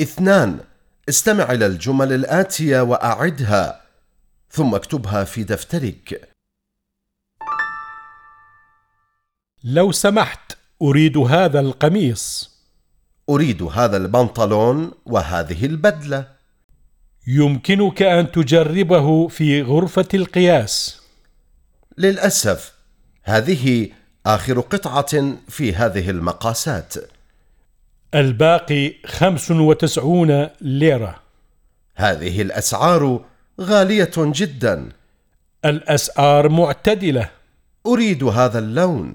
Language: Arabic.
اثنان استمع إلى الجمل الآتية وأعدها ثم اكتبها في دفترك. لو سمحت أريد هذا القميص. أريد هذا البنطلون وهذه البدلة. يمكنك أن تجربه في غرفة القياس. للأسف هذه آخر قطعة في هذه المقاسات. الباقي خمس وتسعون ليرة. هذه الأسعار غالية جدا. الأسعار معتدلة. أريد هذا اللون.